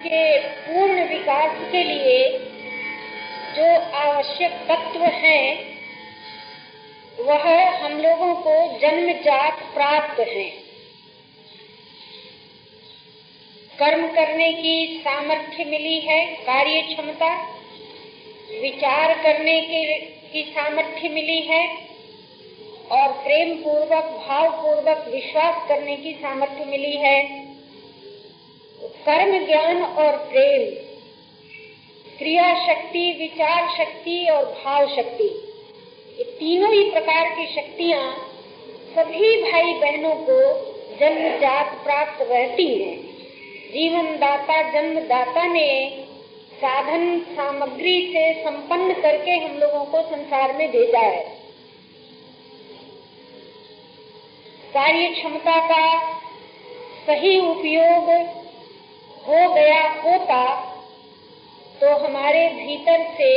के पूर्ण विकास के लिए जो आवश्यक तत्व हैं, वह हम लोगों को जन्मजात प्राप्त है। कर्म करने की सामर्थ्य मिली है, कार्य क्षमता, विचार करने के की सामर्थ्य मिली है, और प्रेम पूर्वक भाव पूर्वक विश्वास करने की सामर्थ्य मिली है। कर्म, ज्ञान और प्रेम, क्रिया शक्ति, विचार शक्ति और भाव शक्ति, ये तीनों ही प्रकार की शक्तियाँ सभी भाई बहनों को जन्म जात प्राप्त रहती है। जीवन दाता जन्मदाता ने साधन, सामग्री से संपन्न करके हम लोगों को संसार में भेजा है। कार्य क्षमता का सही उपयोग हो गया, होता तो हमारे भीतर से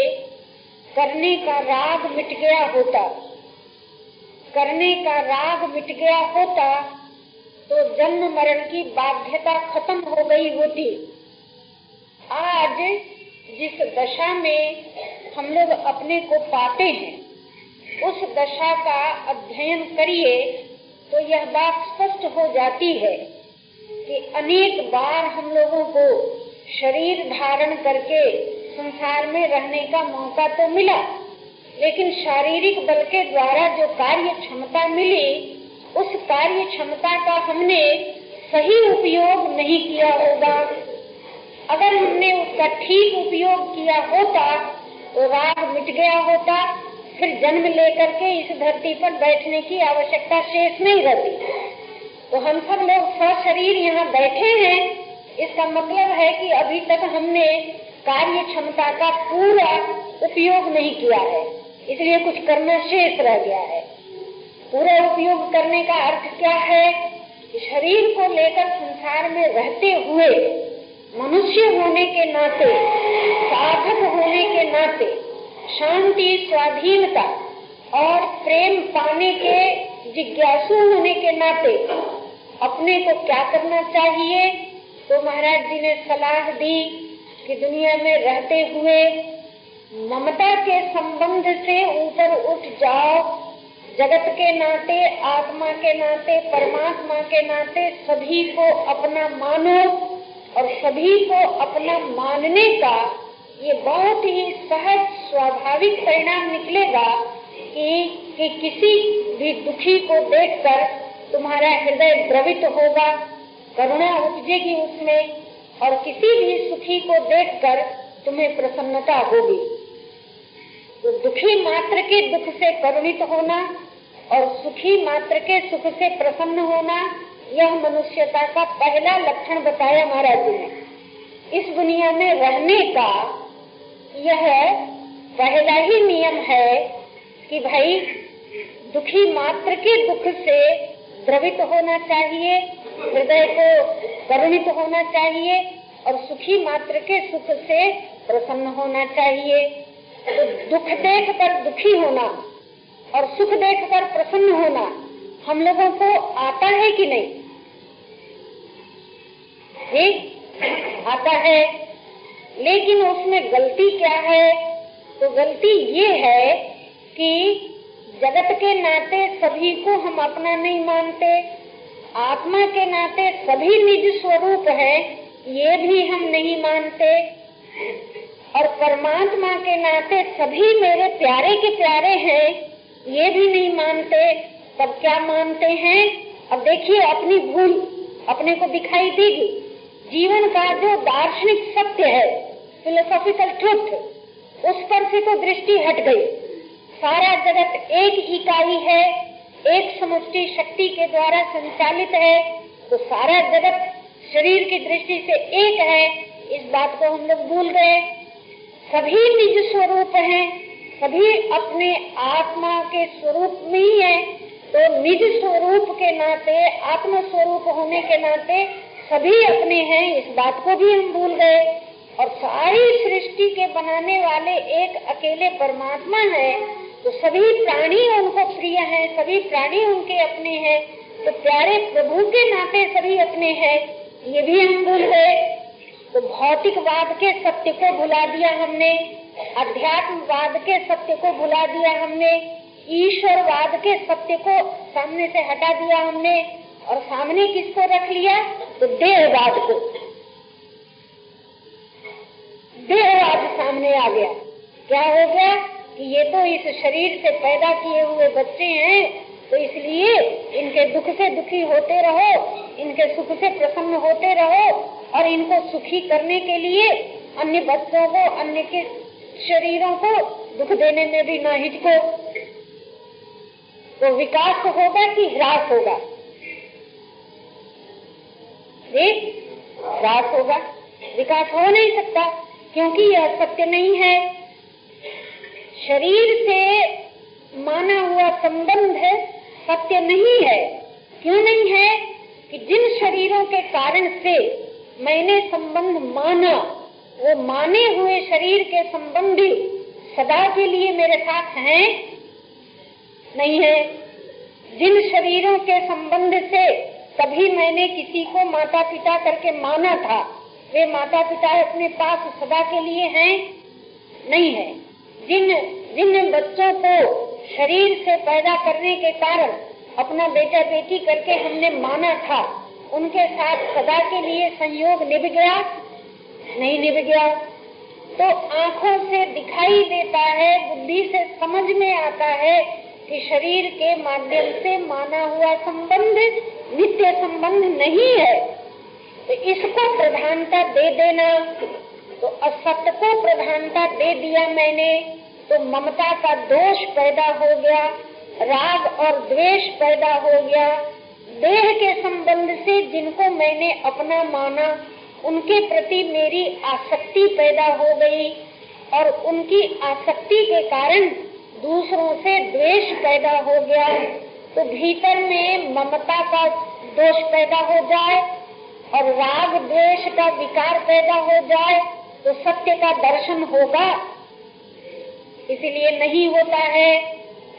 करने का राग मिट गया होता। करने का राग मिट गया होता तो जन्म मरण की बाध्यता खत्म हो गई होती। आज जिस दशा में हम लोग अपने को पाते हैं, उस दशा का अध्ययन करिए तो यह बात स्पष्ट हो जाती है। कि अनेक बार हम लोगों को शरीर धारण करके संसार में रहने का मौका तो मिला, लेकिन शारीरिक बल के द्वारा जो कार्य क्षमता मिली, उस कार्य क्षमता का हमने सही उपयोग नहीं किया होगा। अगर हमने उसका ठीक उपयोग किया होता तो राग मिट गया होता, फिर जन्म लेकर के इस धरती पर बैठने की आवश्यकता शेष नहीं रहती। तो हम सब लोग सशरीर यहाँ बैठे हैं। इसका मतलब है कि अभी तक हमने कार्य क्षमता का पूरा उपयोग नहीं किया है। इसलिए कुछ करना शेष रह गया है। पूरा उपयोग करने का अर्थ क्या है? शरीर को लेकर संसार में रहते हुए, मनुष्य होने के नाते, साधक होने के नाते, शांति, स्वाधीनता और प्रेम पाने के, जिज्ञासु होने के नाते अपने को क्या करना चाहिए? तो महाराज जी ने सलाह दी कि दुनिया में रहते हुए ममता के संबंध से ऊपर उठ जाओ। जगत के नाते आत्मा के नाते परमात्मा के नाते सभी को अपना मानो और सभी को अपना मानने का ये बहुत ही सहज स्वाभाविक परिणाम निकलेगा कि, कि किसी भी दुखी को देखकर तुम्हारा हृदय द्रवित होगा, करुणा उपजेगी उसमें, और किसी भी सुखी को देखकर तुम्हें प्रसन्नता होगी। तो दुखी मात्र के दुख से करुणित होना और सुखी मात्र के सुख से प्रसन्न होना, यह मनुष्यता का पहला लक्षण बताया महाराज जी ने। इस दुनिया में रहने का यह पहला ही नियम है कि भाई, दुखी मात्र के दुख से द्रवित होना चाहिए, हृदय को करुणित होना चाहिए और सुखी मात्र के सुख से प्रसन्न होना चाहिए। तो दुख देख कर दुखी होना और सुख देख कर प्रसन्न होना हम लोगों को आता है कि नहीं? ठीक आता है। लेकिन उसमें गलती क्या है? तो गलती ये है कि जगत के नाते सभी को हम अपना नहीं मानते। आत्मा के नाते सभी निज स्वरूप है, ये भी हम नहीं मानते। और परमात्मा के नाते सभी मेरे प्यारे के प्यारे हैं, ये भी नहीं मानते। तब क्या मानते हैं? अब देखिए, अपनी भूल अपने को दिखाई देगी। जीवन का जो दार्शनिक सत्य है फिलोसॉफिकल ट्रुथ उस पर से तो दृष्टि हट गई। सारा जगत एक इकाई है, एक समष्टि शक्ति के द्वारा संचालित है तो सारा जगत शरीर की दृष्टि से एक है, इस बात को हम लोग भूल गए। सभी निज स्वरूप हैं, सभी अपने आत्मा के स्वरूप में ही है तो निज स्वरूप के नाते आत्म स्वरूप होने के नाते सभी अपने हैं, इस बात को भी हम भूल गए। और सारी सृष्टि के बनाने वाले एक अकेले परमात्मा है तो सभी प्राणी उनको प्रिय हैं, सभी प्राणी उनके अपने हैं तो प्यारे प्रभु के नाते सभी अपने हैं, ये भी हम भूल गए तो भौतिकवाद के सत्य को भुला दिया हमने, अध्यात्मवाद के सत्य को भुला दिया हमने, ईश्वरवाद के सत्य को सामने से हटा दिया हमने, और सामने किसको रख लिया? तो देहवाद को। देहवाद सामने आ गया। क्या हो गया? कि ये तो इस शरीर से पैदा किए हुए बच्चे हैं तो इसलिए इनके दुख से दुखी होते रहो, इनके सुख से प्रसन्न होते रहो, और इनको सुखी करने के लिए अन्य बच्चों को, अन्य के शरीरों को दुख देने में भी ना हिचको। तो विकास होगा कि ह्रास होगा? ह्रास होगा। विकास हो नहीं सकता, क्योंकि यह सत्य नहीं है। शरीर से माना हुआ संबंध सत्य नहीं है। क्यों नहीं है? कि जिन शरीरों के कारण से मैंने संबंध माना, वो माने हुए शरीर के संबंधी सदा के लिए मेरे साथ हैं? नहीं है। जिन शरीरों के संबंध से तभी मैंने किसी को माता पिता करके माना था, वे माता पिता अपने पास सदा के लिए हैं? नहीं है। जिन जिन बच्चों को शरीर से पैदा करने के कारण अपना बेटा बेटी करके हमने माना था, उनके साथ सदा के लिए संयोग निभ गया, नहीं निभ गया। तो आँखों से दिखाई देता है, बुद्धि से समझ में आता है कि शरीर के माध्यम से माना हुआ संबंध नित्य संबंध नहीं है। तो इसको प्रधानता दे देना तो असत को प्रधानता दे दिया मैंने तो ममता का दोष पैदा हो गया, राग और द्वेष पैदा हो गया। देह के संबंध से जिनको मैंने अपना माना, उनके प्रति मेरी आसक्ति पैदा हो गई और उनकी आसक्ति के कारण दूसरों से द्वेष पैदा हो गया। तो भीतर में ममता का दोष पैदा हो जाए और राग द्वेष का विकार पैदा हो जाए तो सत्य का दर्शन होगा। इसलिए नहीं होता है।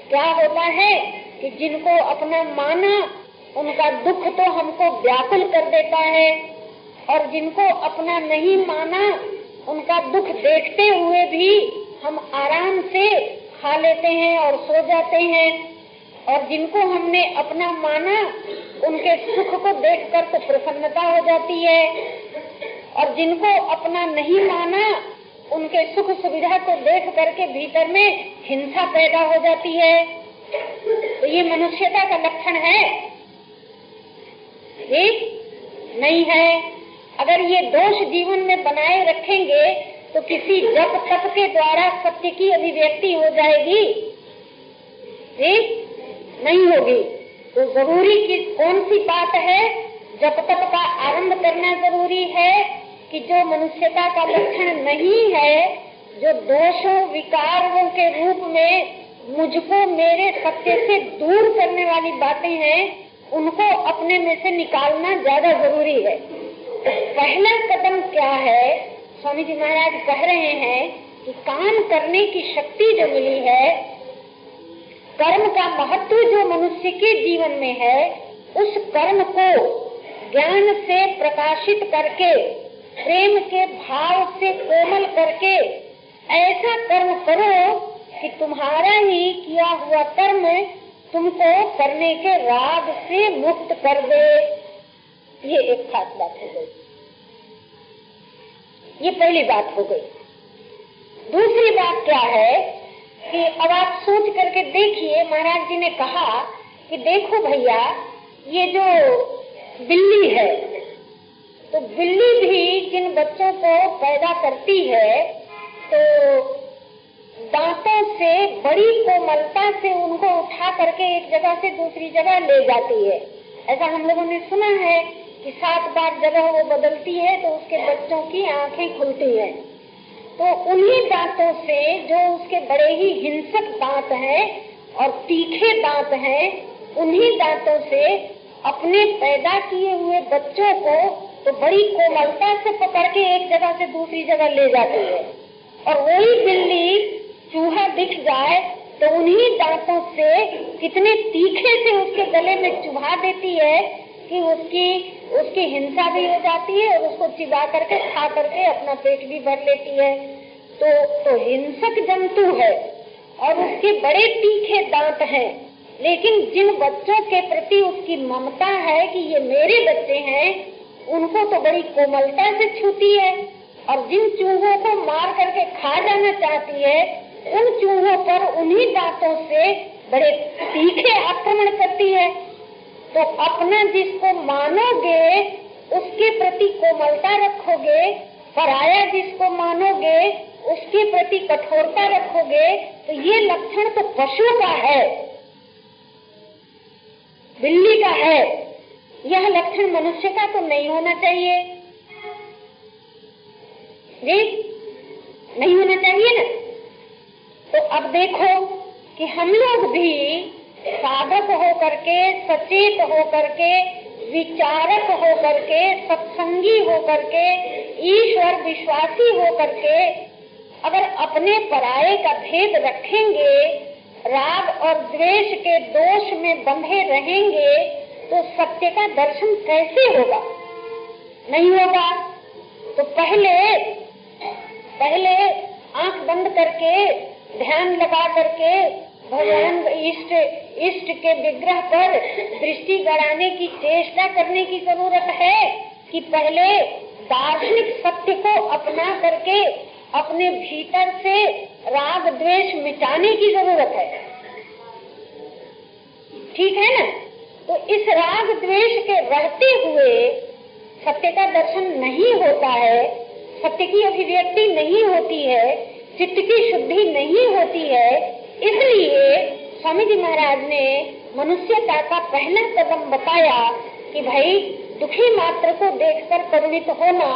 क्या होता है कि जिनको अपना माना, उनका दुख तो हमको व्याकुल कर देता है। और जिनको अपना नहीं माना, उनका दुख देखते हुए भी हम आराम से खा लेते हैं और सो जाते हैं। और जिनको हमने अपना माना, उनके सुख को देखकर तो प्रसन्नता हो जाती है। और जिनको अपना नहीं माना, उनके सुख सुविधा को देख करके भीतर में हिंसा पैदा हो जाती है। तो ये मनुष्यता का लक्षण है। ठीक नहीं है। अगर ये दोष जीवन में बनाए रखेंगे तो किसी जप तप के द्वारा सत्य की अभिव्यक्ति हो जाएगी। ठीक नहीं होगी। तो ज़रूरी की कौन सी बात है? जप तप का आरंभ करना ज़रूरी है। कि जो मनुष्यता का लक्षण नहीं है, जो दोषों, विकारों के रूप में मुझको मेरे सत्य से दूर करने वाली बातें हैं, उनको अपने में से निकालना ज़्यादा ज़रूरी है। तो पहला कदम क्या है? स्वामी जी महाराज कह रहे हैं कि काम करने की शक्ति जो मिली है, कर्म का महत्व जो मनुष्य के जीवन में है, उस कर्म को ज्ञान से प्रकाशित करके प्रेम के भाव से कोमल करके ऐसा कर्म करो कि तुम्हारा ही किया हुआ कर्म तुमको करने के राग से मुक्त कर दे। ये एक खास बात हो गई। ये पहली बात हो गई। दूसरी बात क्या है कि अब आप सोच करके देखिए, महाराज जी ने कहा कि देखो भैया, ये जो बिल्ली है तो बिल्ली भी जिन बच्चों को पैदा करती है तो दांतों से, बड़ी कोमलता से उनको उठा करके एक जगह से दूसरी जगह ले जाती है। ऐसा हम लोगों ने सुना है कि सात बार जगह वो बदलती है तो उसके बच्चों की आँखें खुलती हैं। तो उन्हीं दांतों से जो उसके बड़े ही हिंसक दांत हैं और तीखे दांत हैं, उन्हीं दांतों से अपने पैदा किए हुए बच्चों को तो बड़ी कोमलता से पकड़ के एक जगह से दूसरी जगह ले जाती है। और वही बिल्ली चूहा दिख जाए तो उन्हीं दांतों से कितने तीखे से उसके गले में चुभा देती है कि उसकी उसकी हिंसा भी हो जाती है और उसको चिबा करके, खा करके अपना पेट भी भर लेती है। तो तो हिंसक जंतु है और उसके बड़े तीखे दांत हैं। लेकिन जिन बच्चों के प्रति उसकी ममता है कि ये मेरे बच्चे हैं उनको तो बड़ी कोमलता से छूती है और जिन चूहों को मार करके खा जाना चाहती है, उन चूहों पर उन्हीं दांतों से बड़े तीखे आक्रमण करती है। तो अपना जिसको मानोगे, उसके प्रति कोमलता रखोगे, पराया जिसको मानोगे, उसके प्रति कठोरता रखोगे तो ये लक्षण तो पशु का है, बिल्ली का है। यह लक्षण मनुष्य का तो नहीं होना चाहिए। जी? नहीं होना चाहिए ना? तो अब देखो कि हम लोग भी साधक हो करके सचेत हो करके विचारक हो करके सत्संगी हो करके ईश्वर विश्वासी हो करके अगर अपने पराये का भेद रखेंगे, राग और द्वेष के दोष में बंधे रहेंगे तो सत्य का दर्शन कैसे होगा? नहीं होगा? तो पहले पहले आँख बंद करके, ध्यान लगा करके भगवान इष्ट इष्ट के विग्रह पर दृष्टि गड़ाने की चेष्टा करने की ज़रूरत है कि पहले दार्शनिक सत्य को अपना करके अपने भीतर से राग द्वेष मिटाने की ज़रूरत है। ठीक है ना? तो इस राग द्वेष के रहते हुए सत्य का दर्शन नहीं होता है, सत्य की अभिव्यक्ति नहीं होती है, चित्त की शुद्धि नहीं होती है, इसलिए स्वामी जी महाराज ने मनुष्यता का पहला कदम बताया कि भाई, दुखी मात्र को देखकर करुणित होना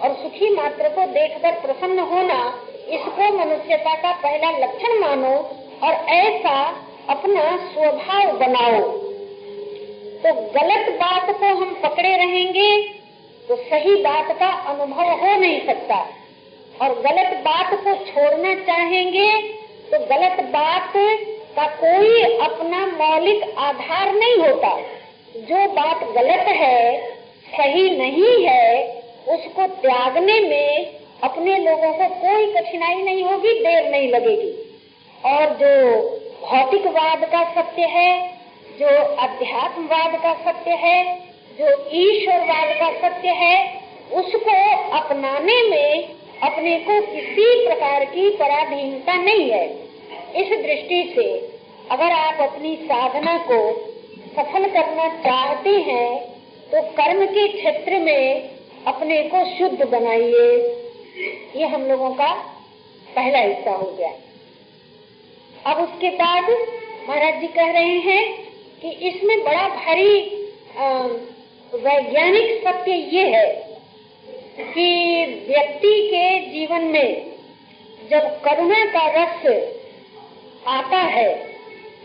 और सुखी मात्र को देखकर प्रसन्न होना, इसको मनुष्यता का पहला लक्षण मानो और ऐसा अपना स्वभाव बनाओ। तो गलत बात को हम पकड़े रहेंगे तो सही बात का अनुभव हो नहीं सकता। और गलत बात को छोड़ना चाहेंगे तो गलत बात का कोई अपना मौलिक आधार नहीं होता। जो बात गलत है, सही नहीं है, उसको त्यागने में अपने लोगों को कोई कठिनाई नहीं होगी, देर नहीं लगेगी। और जो भौतिकवाद का सत्य है जो अध्यात्मवाद का सत्य है, जो ईश्वरवाद का सत्य है, उसको अपनाने में अपने को किसी प्रकार की पराधीनता नहीं है। इस दृष्टि से अगर आप अपनी साधना को सफल करना चाहते हैं तो कर्म के क्षेत्र में अपने को शुद्ध बनाइए। ये हम लोगों का पहला हिस्सा हो गया। अब उसके बाद महाराज जी कह रहे हैं कि इसमें बड़ा भारी वैज्ञानिक सत्य ये है कि व्यक्ति के जीवन में जब करुणा का रस आता है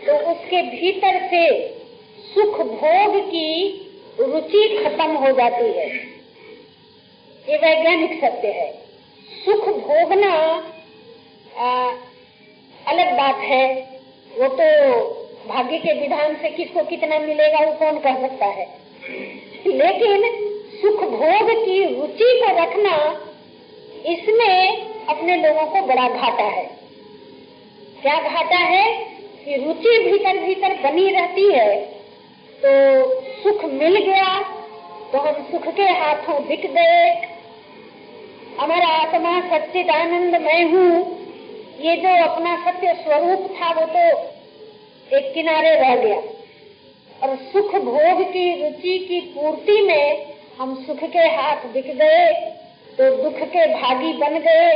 तो उसके भीतर से सुख भोग की रुचि खत्म हो जाती है। ये वैज्ञानिक सत्य है। सुख भोगना आ, अलग बात है। वो तो भाग्य के विधान से किसको कितना मिलेगा वो कौन कह सकता है? लेकिन सुख भोग की रुचि को रखना इसमें अपने लोगों को बड़ा घाटा है। क्या घाटा है? कि रुचि भीतर भीतर बनी रहती है तो सुख मिल गया तो हम सुख के हाथों बिक गए। हमारा आत्मा सच्चित आनंद मैं हूँ, ये जो अपना सत्य स्वरूप था वो तो एक किनारे रह गया। और सुख भोग की रुचि की पूर्ति में हम सुख के हाथ दिख गए तो दुख के भागी बन गए।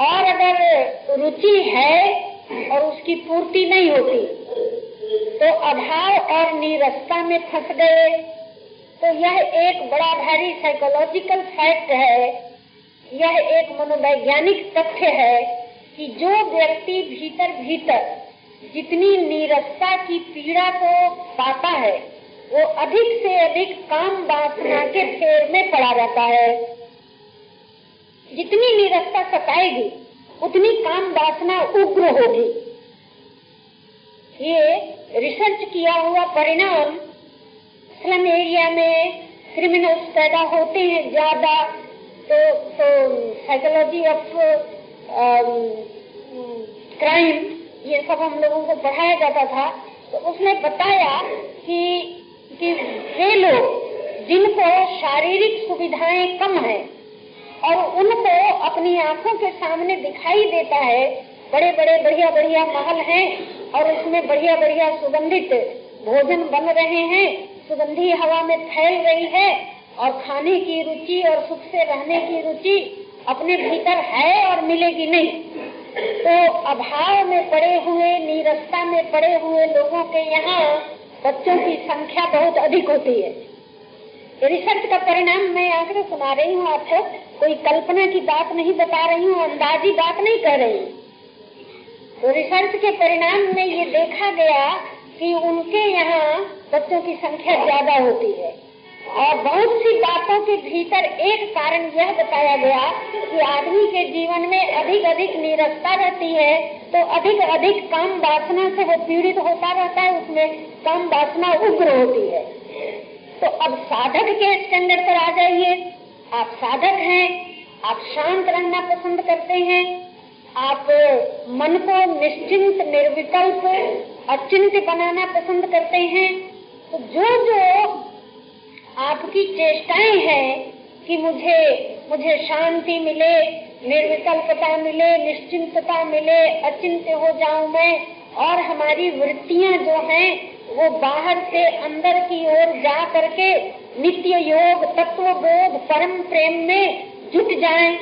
और अगर रुचि है और उसकी पूर्ति नहीं होती तो अभाव और निरस्ता में फंस गए। तो यह एक बड़ा भारी साइकोलॉजिकल फैक्ट है। यह एक मनोवैज्ञानिक तथ्य है कि जो व्यक्ति भीतर भीतर जितनी निरस्ता की पीड़ा को पाता है, वो अधिक से अधिक काम वासना के फेर में पड़ा रहता है। जितनी निरस्ता सताएगी, उतनी काम वासना उग्र होगी। ये रिसर्च किया हुआ परिणाम स्लम एरिया में क्रिमिनल्स पैदा होते हैं ज़्यादा तो साइकोलॉजी ऑफ़ क्राइम ये सब हम लोगों को पढ़ाया जाता था तो उसने बताया कि कि वे लोग, जिनको शारीरिक सुविधाएँ कम है और उनको अपनी आँखों के सामने दिखाई देता है, बड़े बड़े, बढ़िया बढ़िया महल हैं और उसमें बढ़िया बढ़िया सुगंधित भोजन बन रहे हैं, सुगंधी हवा में फैल रही है और खाने की रुचि और सुख से रहने की रुचि अपने भीतर है और मिलेगी नहीं। तो अभाव में पड़े हुए, नीरसता में पड़े हुए लोगों के यहाँ बच्चों की संख्या बहुत अधिक होती है। रिसर्च का परिणाम मैं आंकड़े सुना रही हूँ आपको कोई कल्पना की बात नहीं बता रही हूँ, अंदाजी बात नहीं कर रही। तो रिसर्च के परिणाम में ये देखा गया कि उनके यहाँ बच्चों की संख्या ज़्यादा होती है। और बहुत सी बातों के भीतर एक कारण यह बताया गया कि आदमी के जीवन में अधिक अधिक निरस्ता रहती है तो अधिक अधिक काम वासना से वो पीड़ित होता रहता है, उसमें काम वासना उग्र होती है। तो अब साधक के स्टैंडर्ड पर आ जाइए। आप साधक हैं, आप शांत रहना पसंद करते हैं, आप मन को निश्चिंत, निर्विकल्प अचिंत बनाना पसंद करते हैं तो जो जो आपकी चेष्टाएँ हैं कि मुझे मुझे शांति मिले, निर्विकल्पता मिले, निश्चिंतता मिले अचिंत हो जाऊँ मैं, और हमारी वृत्तियाँ जो हैं, वो बाहर से अंदर की ओर जा करके नित्य योग तत्व बोध परम प्रेम में जुट जाएँ।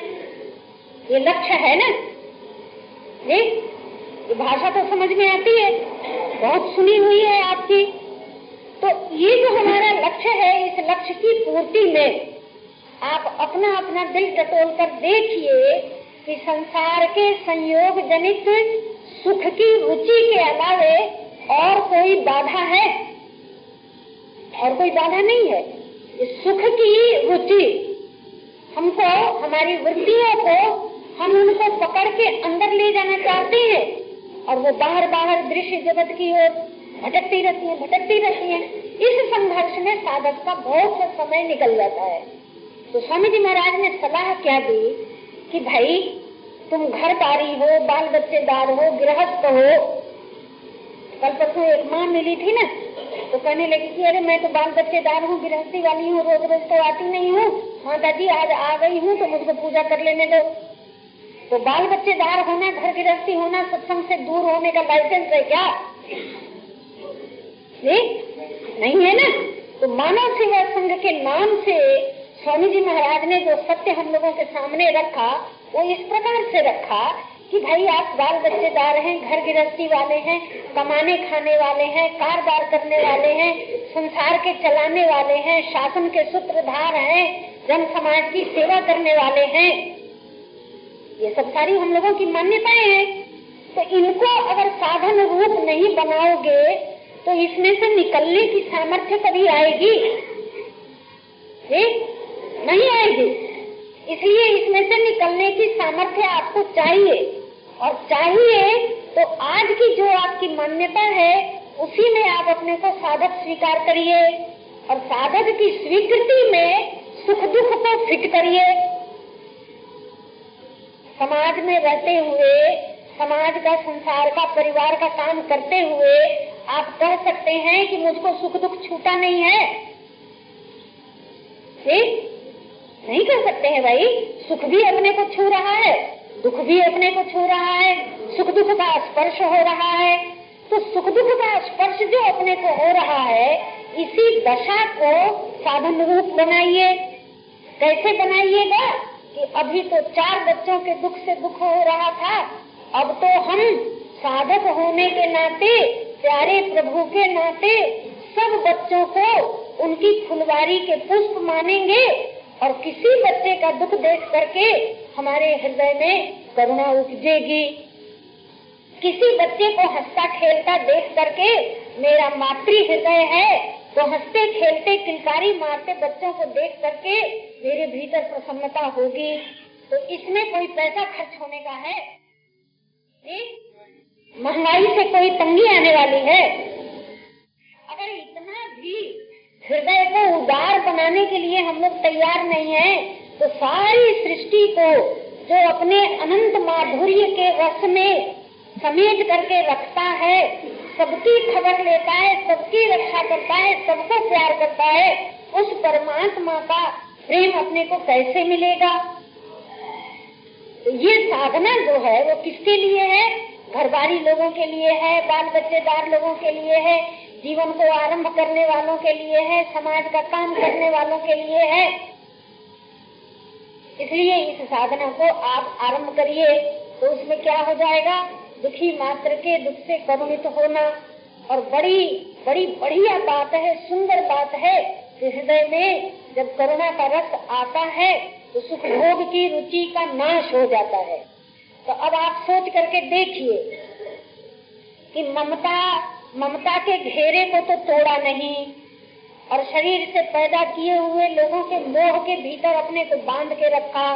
ये लक्ष्य है ना? ये भाषा तो समझ में आती है। बहुत सुनी हुई है आपकी। तो ये जो हमारा लक्ष्य है, इस लक्ष्य की पूर्ति में आप अपना अपना दिल टटोल कर देखिए कि संसार के संयोग जनित सुख की रुचि के अलावे और कोई बाधा है? और कोई बाधा नहीं है। सुख की रुचि, हमको, हमारी वृत्तियों को, हम उनको पकड़ के अंदर ले जाना चाहते हैं। और वो बाहर बाहर दृश्य जगत की ओर भटकती रहती है, भटकती रहती है। इस संघर्ष में साधक का बहुत सा समय निकल जाता है। तो स्वामी जी महाराज ने सलाह क्या दी कि भाई, तुम घर पारी हो बाल बच्चेदार हो, गृहस्थ हो। कल परसों एक माँ मिली थी ना तो कहने लगी कि अरे मैं तो बाल बच्चेदार हूँ, गृहस्थी वाली हूँ, रोज रोज तो आती नहीं हूँ। माता जी आज आ गई हूँ तो मुझको पूजा कर लेने दो। तो बाल बच्चेदार होना, घर गृहस्थी होना, सत्संग से दूर होने का लाइसेंस है क्या? नहीं नहीं है ना? तो मानव सेवा संघ के नाम से स्वामी जी महाराज ने जो सत्य हम लोगों के सामने रखा, वो इस प्रकार से रखा कि भाई आप बाल बच्चेदार हैं, घर गृहस्थी वाले हैं, कमाने खाने वाले हैं, कारोबार करने वाले हैं, संसार के चलाने वाले हैं, शासन के सूत्रधार हैं, जन समाज की सेवा करने वाले हैं। ये सब सारी हम लोगों की मान्यताएँ हैं। तो इनको अगर साधन रूप नहीं बनाओगे तो इसमें से निकलने की सामर्थ्य कभी आएगी? नहीं आएगी। इसलिए इसमें से निकलने की सामर्थ्य आपको चाहिए। और चाहिए तो आज की जो आपकी मान्यता है, उसी में आप अपने को साधक स्वीकार करिए। और साधक की स्वीकृति में सुख दुख को फिट करिए। समाज में रहते हुए समाज का, संसार का, परिवार का काम करते हुए आप कह सकते हैं कि मुझको सुख दुख छूटा नहीं है। ठीक नहीं कह सकते हैं भाई। सुख भी अपने को छू रहा है, दुख भी अपने को छू रहा है, सुख दुख का स्पर्श हो रहा है। तो सुख दुख का स्पर्श जो अपने को हो रहा है, इसी दशा को साधन रूप बनाइए। कैसे बनाइएगा कि अभी तो चार बच्चों के दुख से दुख हो रहा था अब तो हम साधक होने के नाते, प्यारे प्रभु के नाते, सब बच्चों को उनकी फुलवारी के पुष्प मानेंगे और किसी बच्चे का दुख देख करके हमारे हृदय में करुणा उपजेगी। किसी बच्चे को हंसता खेलता देख करके मेरा मातृ हृदय है तो हँसते खेलते किलकारी मारते बच्चों को देख करके मेरे भीतर प्रसन्नता होगी। तो इसमें कोई पैसा खर्च होने का है? महँगाई से कोई तंगी आने वाली है? अगर इतना भी हृदय को उदार बनाने के लिए हम लोग तैयार नहीं है तो सारी सृष्टि को जो अपने अनंत माधुर्य के रस में समेट करके रखता है सबकी खबर लेता है सबकी रक्षा करता है सबको प्यार करता है उस परमात्मा का प्रेम अपने को कैसे मिलेगा? ये साधना जो है, वो किसके लिए है? घरबारी लोगों के लिए है बाल बच्चेदार लोगों के लिए है, जीवन को आरंभ करने वालों के लिए है, समाज का काम करने वालों के लिए है। इसलिए इस साधना को आप आरंभ करिए तो उसमें क्या हो जाएगा? दुखी मात्र के दुख से करुणित होना। और बड़ी बड़ी बढ़िया बात है, सुंदर बात है, हृदय में जब करुणा का रस आता है तो सुख भोग की रुचि का नाश हो जाता है। तो अब आप सोच करके देखिए कि ममता ममता के घेरे को तो तोड़ा नहीं और शरीर से पैदा किए हुए लोगों के मोह के भीतर अपने को बाँध के रखा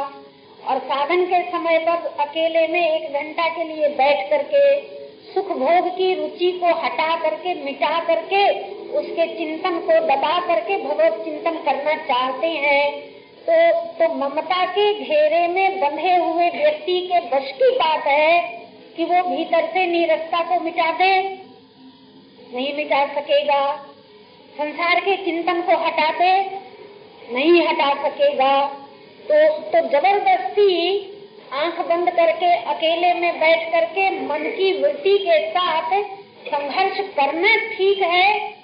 और साधन के समय पर अकेले में एक घंटा के लिए बैठ करके, सुख भोग की रुचि को हटा करके, मिटा करके, उसके चिंतन को दबा करके भगवत चिंतन करना चाहते हैं। तो तो ममता के घेरे में बंधे हुए व्यक्ति के बस की बात है कि वो भीतर से निरस्ता को मिटा दे। नहीं मिटा सकेगा। संसार के चिंतन को हटा दे। नहीं हटा सकेगा। तो तो ज़बरदस्ती आँख बंद करके, अकेले में बैठ करके मन की वृत्ति के साथ संघर्ष करना ठीक है।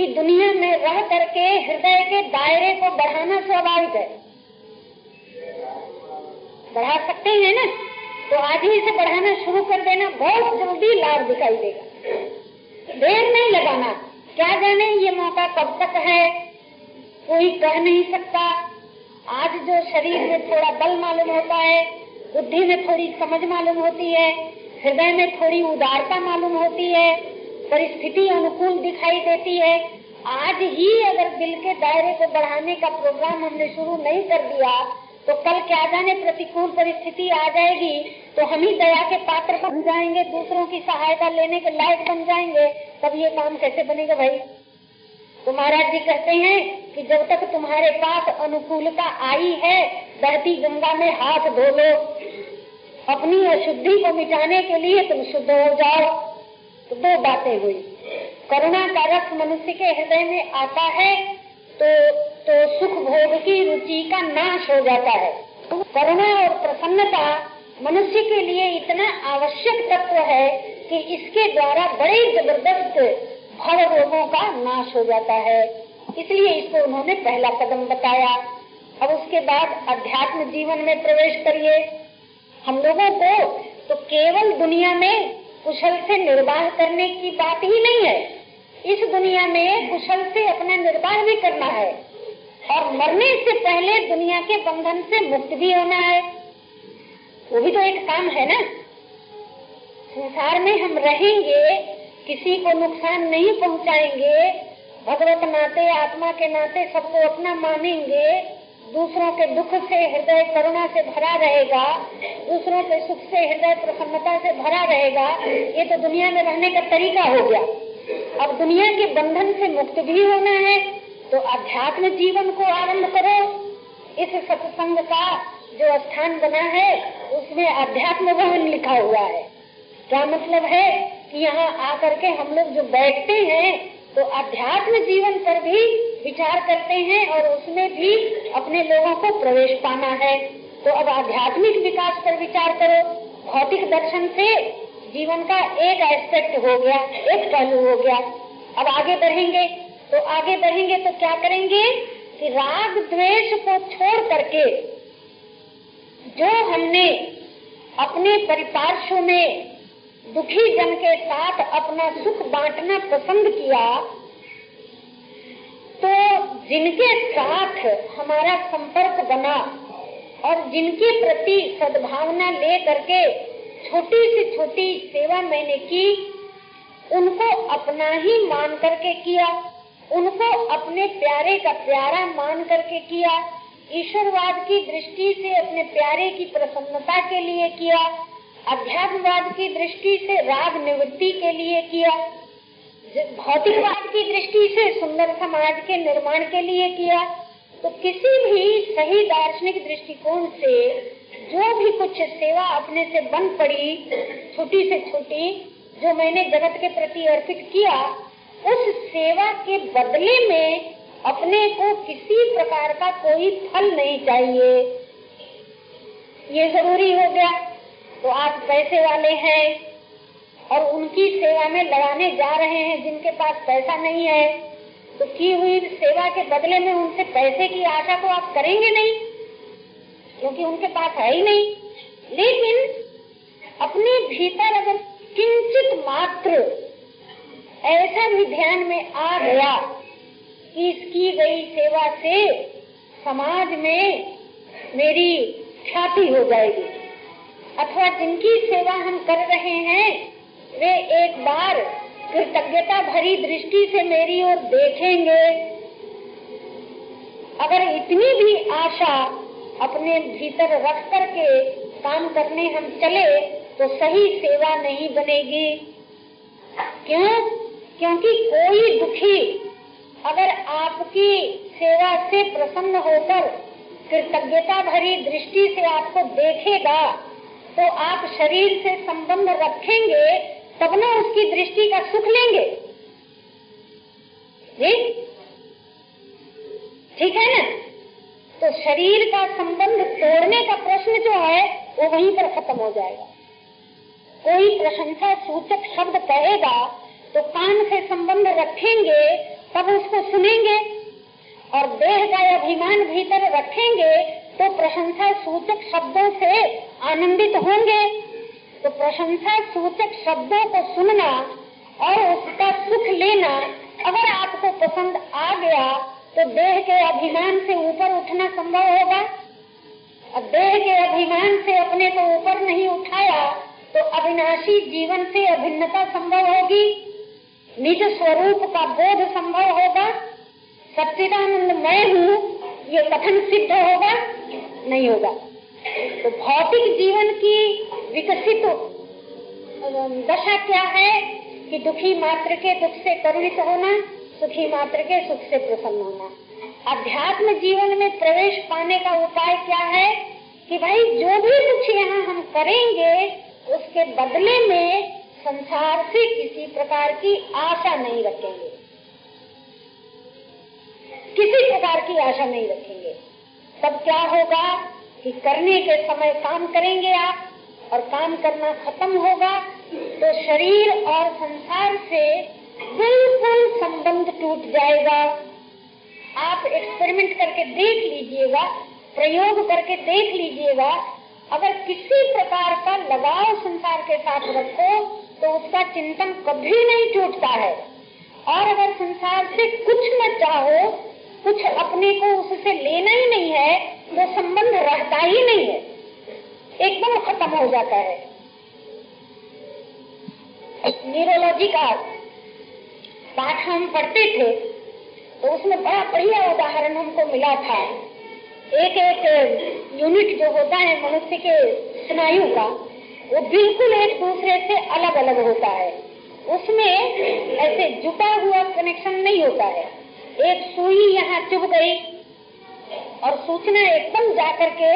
कि दुनिया में रह करके हृदय के दायरे को बढ़ाना स्वाभाविक है। बढ़ा सकते हैं ना? तो आज ही से बढ़ाना शुरू कर देना बहुत जल्दी लाभ दिखाई देगा। देर नहीं लगाना। क्या जाने ये मौका कब तक है? कोई कह नहीं सकता। आज जो शरीर में थोड़ा बल मालूम होता है, बुद्धि में थोड़ी समझ मालूम होती है, हृदय में थोड़ी उदारता मालूम होती है परिस्थिति अनुकूल दिखाई देती है। आज ही अगर दिल के दायरे को बढ़ाने का प्रोग्राम हमने शुरू नहीं कर दिया तो कल क्या जाने प्रतिकूल परिस्थिति आ जाएगी। तो हम ही दया के पात्र बन जाएँगे, दूसरों की सहायता लेने के लायक बन जाएँगे। तब ये काम कैसे बनेगा भाई? तो महाराज जी कहते हैं कि जब तक तुम्हारे पास अनुकूलता आई है, बहती गंगा में हाथ धो लो। अपनी अशुद्धि को मिटाने के लिए तुम शुद्ध हो जाओ। तो दो बातें हुई। करुणा का रस मनुष्य के हृदय में आता है तो तो सुख भोग की रुचि का नाश हो जाता है। करुणा और प्रसन्नता मनुष्य के लिए इतना आवश्यक तत्व है कि इसके द्वारा बड़े ज़बरदस्त भव रोगों का नाश हो जाता है। इसलिए इसको उन्होंने पहला कदम बताया। अब उसके बाद अध्यात्म जीवन में प्रवेश करिए। हम लोगों को तो केवल दुनिया में कुशल से निर्वाह करने की बात ही नहीं है। इस दुनिया में कुशल से अपना निर्वाह भी करना है और मरने से पहले दुनिया के बंधन से मुक्त भी होना है। वो भी तो एक काम है ना? संसार में हम रहेंगे, किसी को नुकसान नहीं पहुंचाएँगे। भगवत नाते, आत्मा के नाते सबको अपना मानेंगे। दूसरों के दुख से हृदय करुणा से भरा रहेगा, दूसरों के सुख से हृदय प्रसन्नता से भरा रहेगा, ये तो दुनिया में रहने का तरीका हो गया। अब दुनिया के बंधन से मुक्त भी होना है तो अध्यात्म जीवन को आरंभ करो। इस सत्संग का जो स्थान बना है, उसमें अध्यात्म भवन लिखा हुआ है। क्या मतलब है कि यहाँ आकर के हम लोग जो बैठते हैं तो अध्यात्म जीवन पर भी विचार करते हैं और उसमें भी अपने लोगों को प्रवेश पाना है। तो अब आध्यात्मिक विकास पर विचार करो। भौतिक दर्शन से जीवन का एक एस्पेक्ट हो गया, एक पहलू हो गया। अब आगे बढ़ेंगे। तो आगे बढ़ेंगे तो क्या करेंगे कि राग द्वेष को छोड़ करके जो हमने अपने परिपार्श्व में दुखी जन के साथ अपना सुख बांटना पसंद किया तो जिनके साथ हमारा संपर्क बना और जिनके प्रति सद्भावना ले करके छोटी से छोटी सेवा मैंने की, उनको अपना ही मान करके किया, उनको अपने प्यारे का प्यारा मान करके किया, ईश्वरवाद की दृष्टि से अपने प्यारे की प्रसन्नता के लिए किया अध्यात्मवाद की दृष्टि से, राग निवृत्ति के लिए किया, भौतिकवाद की दृष्टि से, सुंदर समाज के निर्माण के लिए किया तो किसी भी सही दार्शनिक दृष्टिकोण से, जो भी कुछ सेवा अपने से बन पड़ी छोटी से छोटी जो मैंने जगत के प्रति अर्पित किया, उस सेवा के बदले में अपने को किसी प्रकार का कोई फल नहीं चाहिए। ये ज़रूरी हो गया। तो आप पैसे वाले हैं और उनकी सेवा में लगाने जा रहे हैं, जिनके पास पैसा नहीं है तो की हुई सेवा के बदले में उनसे पैसे की आशा तो आप करेंगे नहीं? क्योंकि उनके पास है ही नहीं। लेकिन अपने भीतर अगर किंचित मात्र ऐसा भी ध्यान में आ गया कि इसकी गई सेवा से समाज में मेरी ख्याति हो जाएगी। अथवा जिनकी सेवा हम कर रहे हैं, वे एक बार कृतज्ञता भरी दृष्टि से मेरी ओर देखेंगे। अगर इतनी भी आशा अपने भीतर रख करके काम करने हम चले तो सही सेवा नहीं बनेगी। क्यों? क्योंकि कोई दुखी अगर आपकी सेवा से प्रसन्न होकर कृतज्ञता भरी दृष्टि से आपको देखेगा तो आप शरीर से संबंध रखेंगे, तब ना उसकी दृष्टि का सुख लेंगे। ठीक है ना? तो शरीर का संबंध तोड़ने का प्रश्न जो है, वो वहीं पर खत्म हो जाएगा। कोई प्रशंसा सूचक शब्द कहेगा तो कान से संबंध रखेंगे, तब उसको सुनेंगे, और देह का अभिमान भीतर रखेंगे तो प्रशंसा सूचक शब्दों से आनंदित होंगे। तो प्रशंसा सूचक शब्दों को सुनना और उसका सुख लेना अगर आपको पसंद आ गया तो देह के अभिमान से ऊपर उठना संभव होगा। और देह के अभिमान से अपने को ऊपर नहीं उठाया तो अविनाशी जीवन से अभिन्नता संभव होगी। निज स्वरूप का बोध संभव होगा। सच्चिदानंद मैं हूँ ये कथन सिद्ध होगा? नहीं होगा। तो भौतिक जीवन की विकसित दशा क्या है कि दुखी मात्र के दुख से करुणित होना, सुखी मात्र के सुख से प्रसन्न होना? अध्यात्म जीवन में प्रवेश पाने का उपाय क्या है कि भाई जो भी कुछ यहाँ हम करेंगे, उसके बदले में संसार से किसी प्रकार की आशा नहीं रखेंगे। किसी प्रकार की आशा नहीं रखेंगे। तब क्या होगा कि करने के समय काम करेंगे आप और काम करना खत्म होगा तो शरीर और संसार से बिल्कुल संबंध टूट जाएगा। आप एक्सपेरिमेंट करके देख लीजिएगा, प्रयोग करके देख लीजिएगा। अगर किसी प्रकार का लगाव संसार के साथ रखो तो उसका चिंतन कभी नहीं टूटता है। और अगर संसार से कुछ न चाहो कुछ अपने को उससे लेना ही नहीं है वो संबंध रहता ही नहीं है। एकदम खत्म हो जाता है। न्यूरोलॉजी का पाठ हम पढ़ते थे तो उसमें बड़ा बढ़िया उदाहरण हमको मिला था। एक एक यूनिट जो होता है मनुष्य के स्नायु का, वो बिल्कुल एक दूसरे से अलग अलग होता है। उसमें ऐसे जुटा हुआ कनेक्शन नहीं होता है। एक सुई यहाँ चुभ गई। और सूचना एकदम जाकर के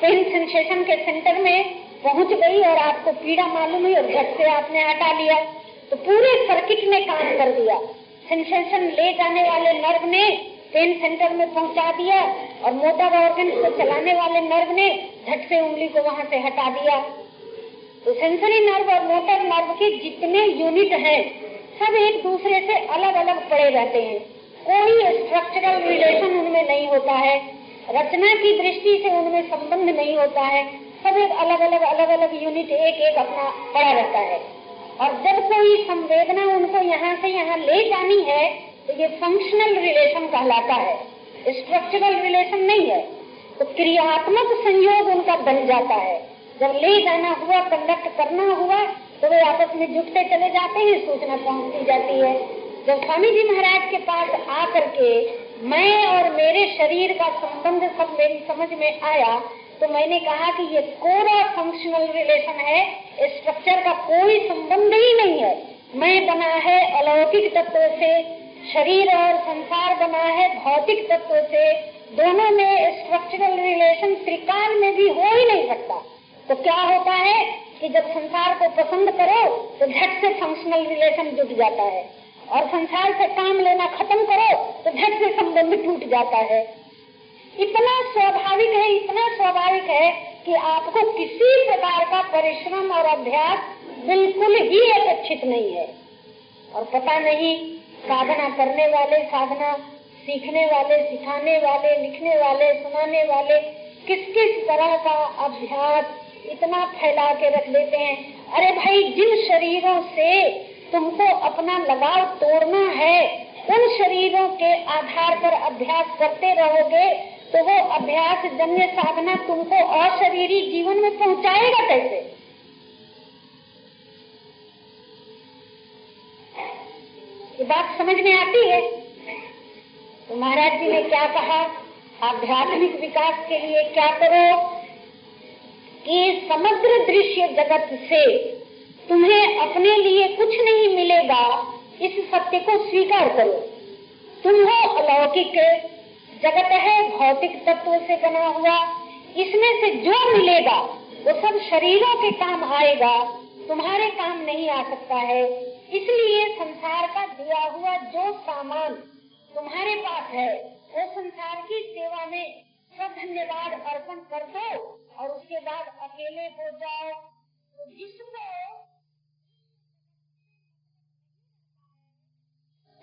पेन सेंसेशन के सेंटर में पहुँच गई और आपको पीड़ा मालूम हुई और झट से आपने हटा लिया। तो पूरे सर्किट ने काम कर दिया। सेंसेशन ले जाने वाले नर्व ने पेन सेंटर में पहुँचा दिया और मोटर ऑर्गन को चलाने वाले नर्व ने झट से उंगली को वहाँ से हटा दिया। तो सेंसरी नर्व और मोटर नर्व के जितने यूनिट हैं, सब एक दूसरे से अलग अलग पड़े रहते हैं। कोई स्ट्रक्चरल रिलेशन उनमें नहीं होता है। रचना की दृष्टि से उनमें संबंध नहीं होता है। सब एक अलग अलग अलग अलग यूनिट एक एक अपना पड़ा रहता है। और जब कोई संवेदना उनको यहाँ से यहाँ ले जानी है तो ये फंक्शनल रिलेशन कहलाता है। स्ट्रक्चरल रिलेशन नहीं है। तो क्रियात्मक संयोग उनका बन जाता है। जब ले जाना हुआ कंडक्ट करना हुआ तो वे आपस में जुटते चले जाते हैं, सूचना पहुँचती जाती है। जब स्वामी जी महाराज के पास आकर के मैं और मेरे शरीर का संबंध सब मेरी समझ में आया तो मैंने कहा कि ये कोरा फंक्शनल रिलेशन है स्ट्रक्चर का कोई संबंध ही नहीं है। मैं बना है अलौकिक तत्वों से, शरीर और संसार बना है भौतिक तत्वों से, दोनों में स्ट्रक्चरल रिलेशन त्रिकाल में भी हो ही नहीं सकता। तो क्या होता है कि जब संसार को पसंद करो तो झट से फंक्शनल रिलेशन जुट जाता है। और संसार से काम लेना खत्म करो तो झट से संबंध टूट जाता है। इतना स्वाभाविक है, इतना स्वाभाविक है कि आपको किसी प्रकार का परिश्रम और अभ्यास बिल्कुल ही अपेक्षित नहीं है। और पता नहीं, साधना करने वाले, साधना सीखने वाले, सिखाने वाले, लिखने वाले, सुनाने वाले किस किस तरह का अभ्यास इतना फैला के रख लेते हैं। अरे भाई, जिन शरीरों से तुमको अपना लगाव तोड़ना है। उन शरीरों के आधार पर अभ्यास करते रहोगे तो वो अभ्यास जन्य साधना तुमको अशरीरी जीवन में पहुंचाएगा कैसे? ये बात समझ में आती है? तो महाराज जी ने क्या कहा? आध्यात्मिक विकास के लिए क्या करो? कि समग्र दृश्य जगत से तुम्हें अपने लिए कुछ नहीं मिलेगा, इस सत्य को स्वीकार करो। तुम हो अलौकिक, जगत है भौतिक तत्व से बना हुआ, इसमें से जो मिलेगा, वो सब शरीरों के काम आएगा, तुम्हारे काम नहीं आ सकता है। इसलिए संसार का दिया हुआ जो सामान तुम्हारे पास है वो संसार की सेवा में सब धन्यवाद अर्पण कर दो और उसके बाद अकेले हो जाओ। जिसको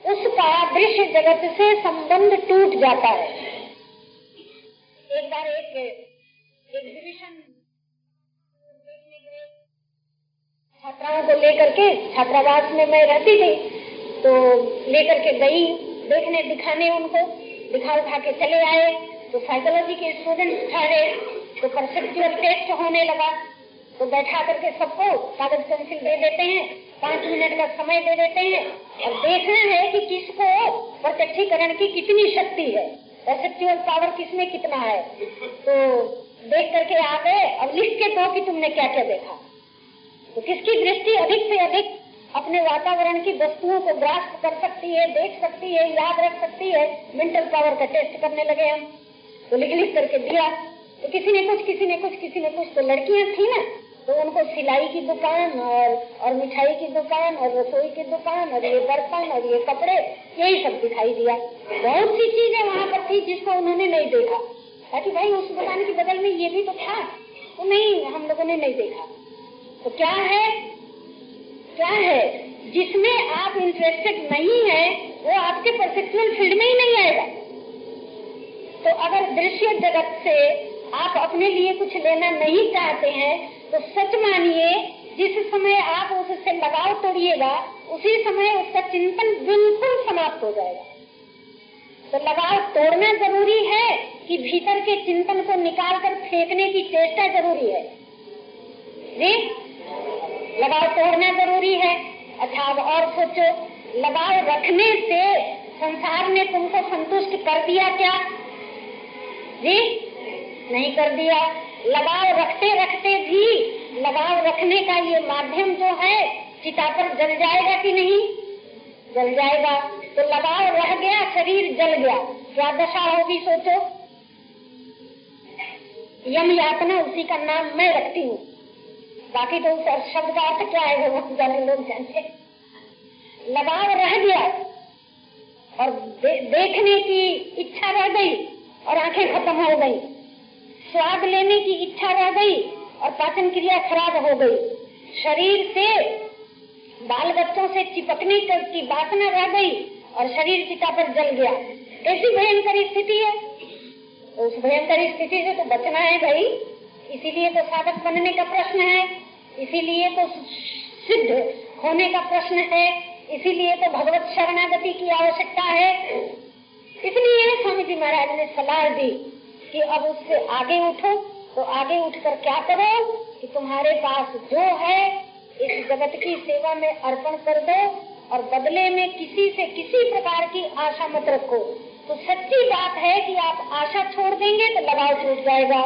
उसका दृश्य जगत से संबंध टूट जाता है। एक बार एक एग्जीबिशन छात्राओं को लेकर के, छात्रावास में मैं रहती थी तो लेकर के गई, देखने दिखाने उनको दिखा उठा के चले आए तो साइकोलॉजी के स्टूडेंट ठहरे तो परसेप्चुअल टेस्ट होने लगा तो बैठा करके सबको कागज़ पेंसिल दे देते हैं पाँच मिनट का समय दे देते हैं और देखना है कि किसको प्रत्यक्षीकरण की कितनी शक्ति है। परसेप्चुअल पावर किसमें कितना है? तो देख करके आ गए अब लिख के दो कि तुमने क्या क्या देखा। तो किसकी दृष्टि अधिक से अधिक अपने वातावरण की वस्तुओं को ग्रास्ट कर सकती है, देख सकती है, याद रख सकती है? मेंटल पावर का टेस्ट करने लगे हम। तो लिख लिख करके दिया। तो किसी ने कुछ, किसी ने कुछ, किसी ने कुछ। तो लड़कियाँ थी ना। तो उनको सिलाई की दुकान और और मिठाई की दुकान और रसोई की दुकान और ये बर्तन और ये कपड़े, यही सब दिखाई दिया। बहुत सी चीज़ें वहाँ पर थी जिसको उन्होंने नहीं देखा। ताकि भाई उस दुकान के बगल में ये भी तो था तो नहीं, हम लोगों ने नहीं देखा। तो क्या है? क्या है? जिसमें आप इंटरेस्टेड नहीं है, वो आपके परसेप्चुअल फ़ील्ड में ही नहीं आएगा। तो अगर दृश्य जगत से आप अपने लिए कुछ लेना नहीं चाहते हैं तो सच मानिए, जिस समय आप उससे लगाव तोड़िएगा, उसी समय उसका चिंतन बिल्कुल समाप्त हो जाएगा। तो लगाव तोड़ना ज़रूरी है कि भीतर के चिंतन को निकाल कर फेंकने की चेष्टा ज़रूरी है। जी, लगाव तोड़ना ज़रूरी है। अच्छा अब और सोचो, लगाव रखने से संसार ने तुमको संतुष्ट कर दिया क्या? जी, नहीं कर दिया। लगाव रखते रखते भी लगाव रखने का ये माध्यम जो है चिता पर जल जाएगा कि नहीं? जल जाएगा। तो लगाव रह गया शरीर जल गया। क्या दशा होगी सोचो। यम यातना उसी का नाम मैं रखती हूँ। बाकी तो उस शब्द का अर्थ क्या है वो जाने लोग जानते लगाव रह गया और दे, देखने की इच्छा रह गई और आँखें खत्म हो गई। स्वाद लेने की इच्छा रह गई और पाचन क्रिया खराब हो गई। शरीर से बाल बच्चों से चिपकने की वासना रह गई और शरीर चिता पर जल गया। कैसी भयंकर स्थिति है। उस भयंकर स्थिति से तो बचना है भाई। इसीलिए तो साधक बनने का प्रश्न है। इसीलिए तो सिद्ध होने का प्रश्न है। इसीलिए तो भगवत शरणागति की आवश्यकता है। इसलिए स्वामी जी महाराज ने सलाह दी कि अब उससे आगे उठो तो आगे उठकर क्या करो कि तुम्हारे पास जो है, इस जगत की सेवा में अर्पण कर दो और बदले में किसी से किसी प्रकार की आशा मत रखो। तो सच्ची बात है कि आप आशा छोड़ देंगे तो लगाव छूट जाएगा।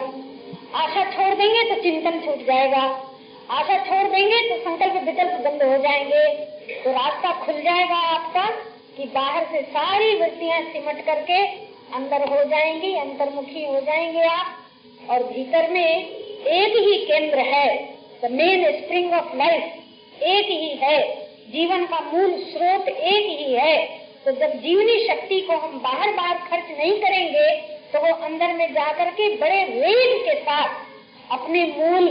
आशा छोड़ देंगे तो चिंतन छूट जाएगा। आशा छोड़ देंगे तो संकल्प विकल्प बंद हो जाएँगे। तो रास्ता खुल जाएगा आपका कि बाहर से सारी वृत्तियाँ सिमट करके अंदर हो जाएँगे, अंतर्मुखी हो जाएँगे आप, और भीतर में एक ही केंद्र है the main spring of life एक ही है, जीवन का मूल स्रोत एक ही है। तो जब जीवनी शक्ति को हम बाहर बाहर खर्च नहीं करेंगे तो वो अंदर में जाकर के बड़े वेग के साथ अपने मूल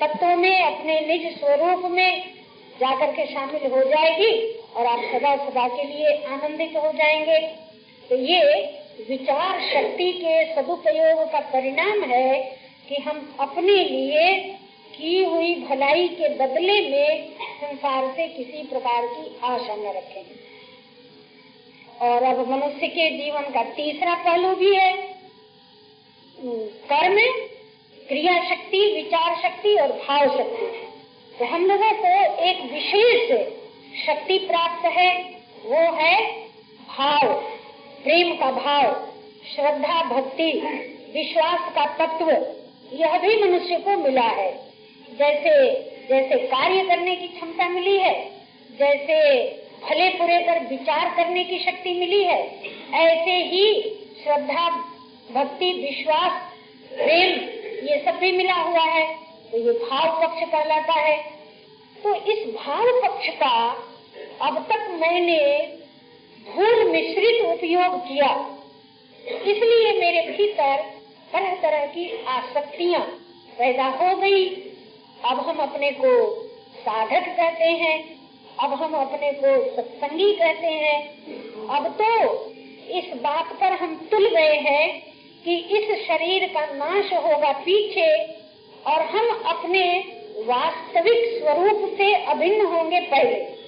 तत्वों में, अपने निज स्वरूप में जाकर के शामिल हो जाएगी, और आप सदा सदा के लिए आनंदित हो जाएँगे। तो ये विचार शक्ति के सदुपयोग का परिणाम है कि हम अपने लिए की हुई भलाई के बदले में संसार से किसी प्रकार की आशा न रखें। और अब मनुष्य के जीवन का तीसरा पहलू भी है। कर्म क्रिया शक्ति विचार शक्ति और भाव शक्ति तो हम लोगों को एक विशेष शक्ति प्राप्त है, वो है भाव। प्रेम का भाव, श्रद्धा, भक्ति, विश्वास का तत्व, यह भी मनुष्य को मिला है। जैसे जैसे कार्य करने की क्षमता मिली है, जैसे भले पर विचार करने की शक्ति मिली है, ऐसे ही श्रद्धा, भक्ति, विश्वास, प्रेम, ये सब भी मिला हुआ है। तो ये भाव पक्ष कहलाता है। तो इस भाव पक्ष का अब तक मैंने भूल मिश्रित उपयोग किया। इसलिए मेरे भीतर तरह तरह की आसक्तियाँ पैदा हो गई। अब हम अपने को साधक कहते हैं, अब हम अपने को सत्संगी कहते हैं। अब तो इस बात पर हम तुल गए हैं कि इस शरीर का नाश होगा पीछे और हम अपने वास्तविक स्वरूप से अभिन्न होंगे पहले।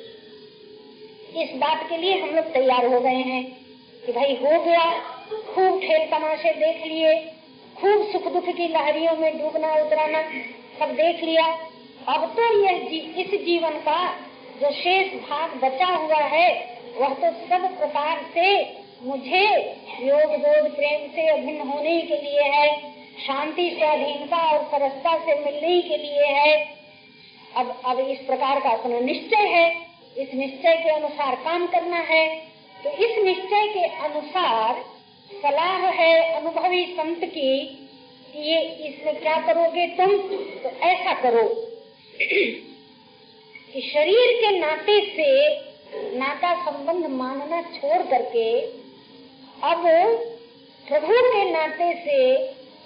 इस बात के लिए हम लोग तैयार हो गए हैं कि भाई हो गया खूब खेल तमाशे देख लिए खूब सुख दुख की लहरियों में डूबना उतराना सब देख लिया। अब तो यह जी, इस जीवन का जो शेष भाग बचा हुआ है वह तो सब प्रकार से मुझे योग बोध प्रेम से अभिन्न होने के लिए है शांति से अधीनता और सरसता से मिलने के लिए है। अब अब इस प्रकार का अपना निश्चय है। इस निश्चय के अनुसार काम करना है तो इस निश्चय के अनुसार सलाह है अनुभवी संत की ये इसमें क्या करोगे तुम? तो ऐसा करो कि शरीर के नाते से नाता संबंध मानना छोड़ करके अब प्रभु के नाते से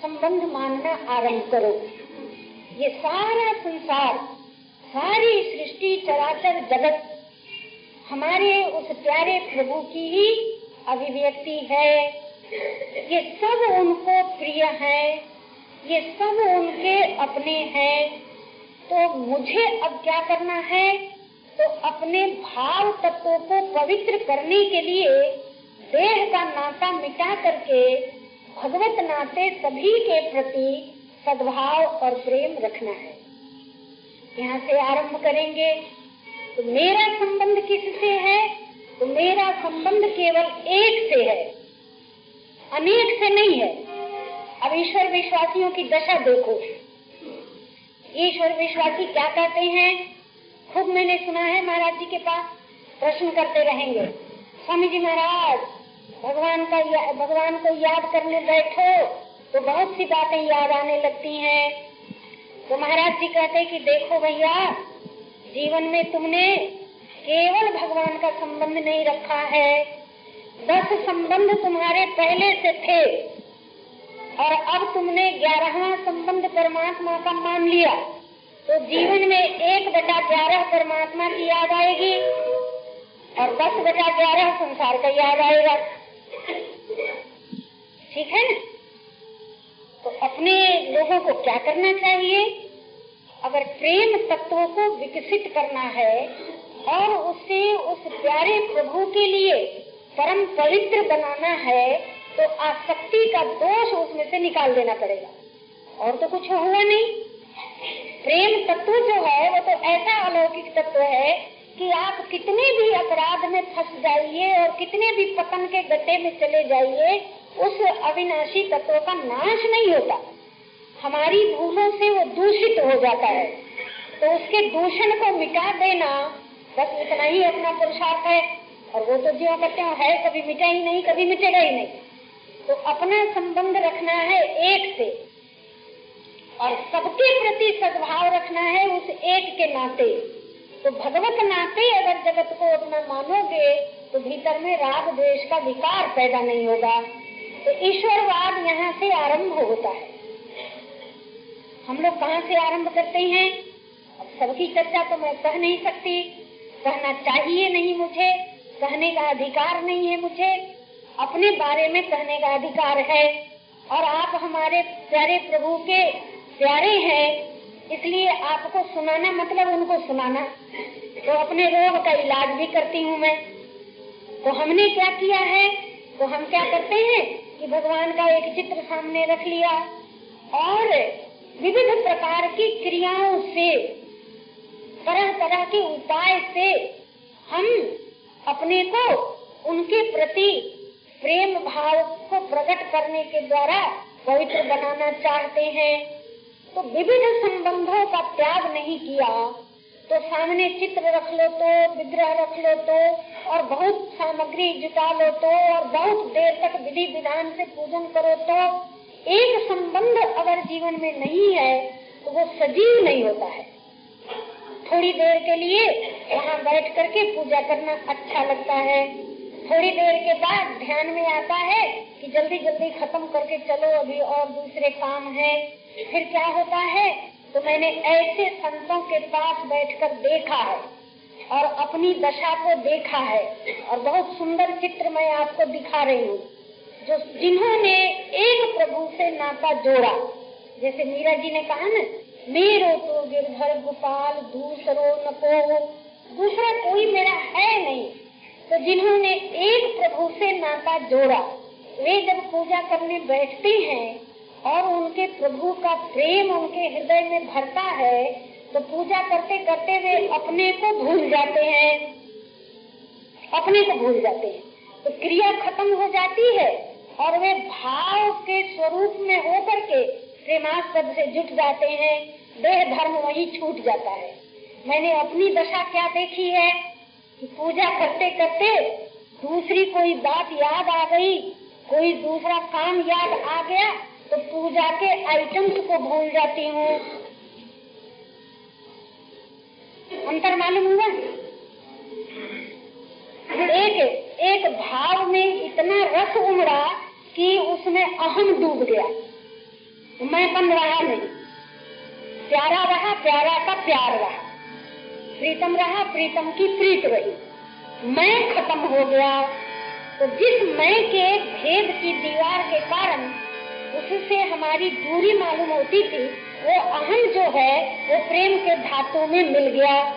संबंध मानना आरंभ करो। ये सारा संसार, सारी सृष्टि, चराचर, जगत हमारे उस प्यारे प्रभु की ही अभिव्यक्ति है। ये सब उनको प्रिय है। ये सब उनके अपने हैं। तो मुझे अब क्या करना है? तो अपने भाव तत्वों को पवित्र करने के लिए देह का नाता मिटा करके भगवत नाते सभी के प्रति सद्भाव और प्रेम रखना है। यहाँ से आरंभ करेंगे। तो मेरा संबंध किससे है? तो मेरा संबंध केवल एक से है। अनेक से नहीं है। अब ईश्वर विश्वासियों की दशा देखो। ईश्वर विश्वासी क्या कहते हैं? खुद मैंने सुना है महाराज जी के पास। प्रश्न करते रहेंगे। स्वामी जी महाराज, भगवान का भगवान को याद करने बैठो तो बहुत सी बातें याद आने लगती हैं। तो महाराज जी कहते कि देखो भैया जीवन में तुमने केवल भगवान का संबंध नहीं रखा है। दस संबंध तुम्हारे पहले से थे और अब तुमने ग्यारहवा संबंध परमात्मा का मान लिया। तो जीवन में एक बटा ग्यारह परमात्मा की याद आएगी और दस बटा ग्यारह संसार का याद आएगा। ठीक है ना? तो अपने लोगों को क्या करना चाहिए? अगर प्रेम तत्व को विकसित करना है और उसे उस प्यारे प्रभु के लिए परम पवित्र बनाना है तो आसक्ति का दोष उसमें से निकाल देना पड़ेगा। और तो कुछ हुआ नहीं। प्रेम तत्व जो है, वो तो ऐसा अलौकिक तत्व है कि आप कितने भी अपराध में फंस जाइए और कितने भी पतन के गड्ढे में चले जाइए, उस अविनाशी तत्व का नाश नहीं होता। हमारी भूलों से वो दूषित हो जाता है। तो उसके दूषण को मिटा देना बस इतना ही अपना पुरुषार्थ है। और वो तो जो कहते हैं, है, कभी मिटा ही नहीं, कभी मिटेगा ही नहीं। तो अपना संबंध रखना है एक से और सबके प्रति सद्भाव रखना है उस एक के नाते। तो भगवत नाते अगर जगत को अपना मानोगे तो भीतर में राग, द्वेष का विकार पैदा नहीं होगा। तो ईश्वरवाद यहाँ से आरंभ होता है। हम लोग कहाँ से आरंभ करते हैं? सबकी चर्चा तो मैं कह नहीं सकती। कहना चाहिए नहीं मुझे, कहने का अधिकार नहीं है मुझे। अपने बारे में कहने का अधिकार है। और आप हमारे प्यारे प्रभु के प्यारे हैं। इसलिए आपको सुनाना मतलब उनको सुनाना। तो अपने रोग का इलाज भी करती हूँ मैं। तो हमने क्या किया है? तो हम क्या करते हैं कि भगवान का एक चित्र सामने रख लिया। और विविध प्रकार की क्रियाओं से, तरह तरह के उपाय से हम अपने को, उनके प्रति प्रेम भाव को प्रकट करने के द्वारा पवित्र बनाना चाहते हैं। तो विविध संबंधों का त्याग नहीं किया तो सामने चित्र रख लो तो विग्रह रख लो तो और बहुत सामग्री जुटा लो तो और बहुत देर तक विधि विधान से पूजन करो तो एक संबंध अगर जीवन में नहीं है तो वो सजीव नहीं होता है। थोड़ी देर के लिए वहाँ बैठ करके पूजा करना अच्छा लगता है। थोड़ी देर के बाद ध्यान में आता है कि जल्दी जल्दी खत्म करके चलो, अभी और दूसरे काम है। फिर क्या होता है? तो मैंने ऐसे संतों के पास बैठकर देखा है और अपनी दशा को देखा है और बहुत सुंदर चित्र मैं आपको दिखा रही हूँ। जो जिन्होंने एक प्रभु से नाता जोड़ा, जैसे मीरा जी ने कहा ना, मेरो तो गिरधर गोपाल, दूसरो न को दूसरा कोई मेरा है नहीं। तो जिन्होंने एक प्रभु से नाता जोड़ा, वे जब पूजा करने बैठते हैं और उनके प्रभु का प्रेम उनके हृदय में भरता है तो पूजा करते करते वे अपने को भूल जाते हैं। अपने को भूल जाते हैं। तो क्रिया खत्म हो जाती है और वे भाव के स्वरूप में होकर के प्रेमास्पद से जुट जाते हैं। देह धर्म वही छूट जाता है। मैंने अपनी दशा क्या देखी है? कि पूजा करते करते दूसरी कोई बात याद आ गई, कोई दूसरा काम याद आ गया तो पूजा के आइटम्स को भूल जाती हूँ। अंतर मालूम हुआ? एक एक भाव में इतना रस उमड़ा कि उसमें अहम डूब गया। मैं बन रहा नहीं। प्यारा रहा, प्यारा का प्यार रहा। प्रीतम रहा, प्रीतम की प्रीत रही। मैं खत्म हो गया। तो जिस मैं के भेद की दीवार के कारण उससे हमारी दूरी मालूम होती थी, वो अहम जो है, वो प्रेम के धातु में मिल गया।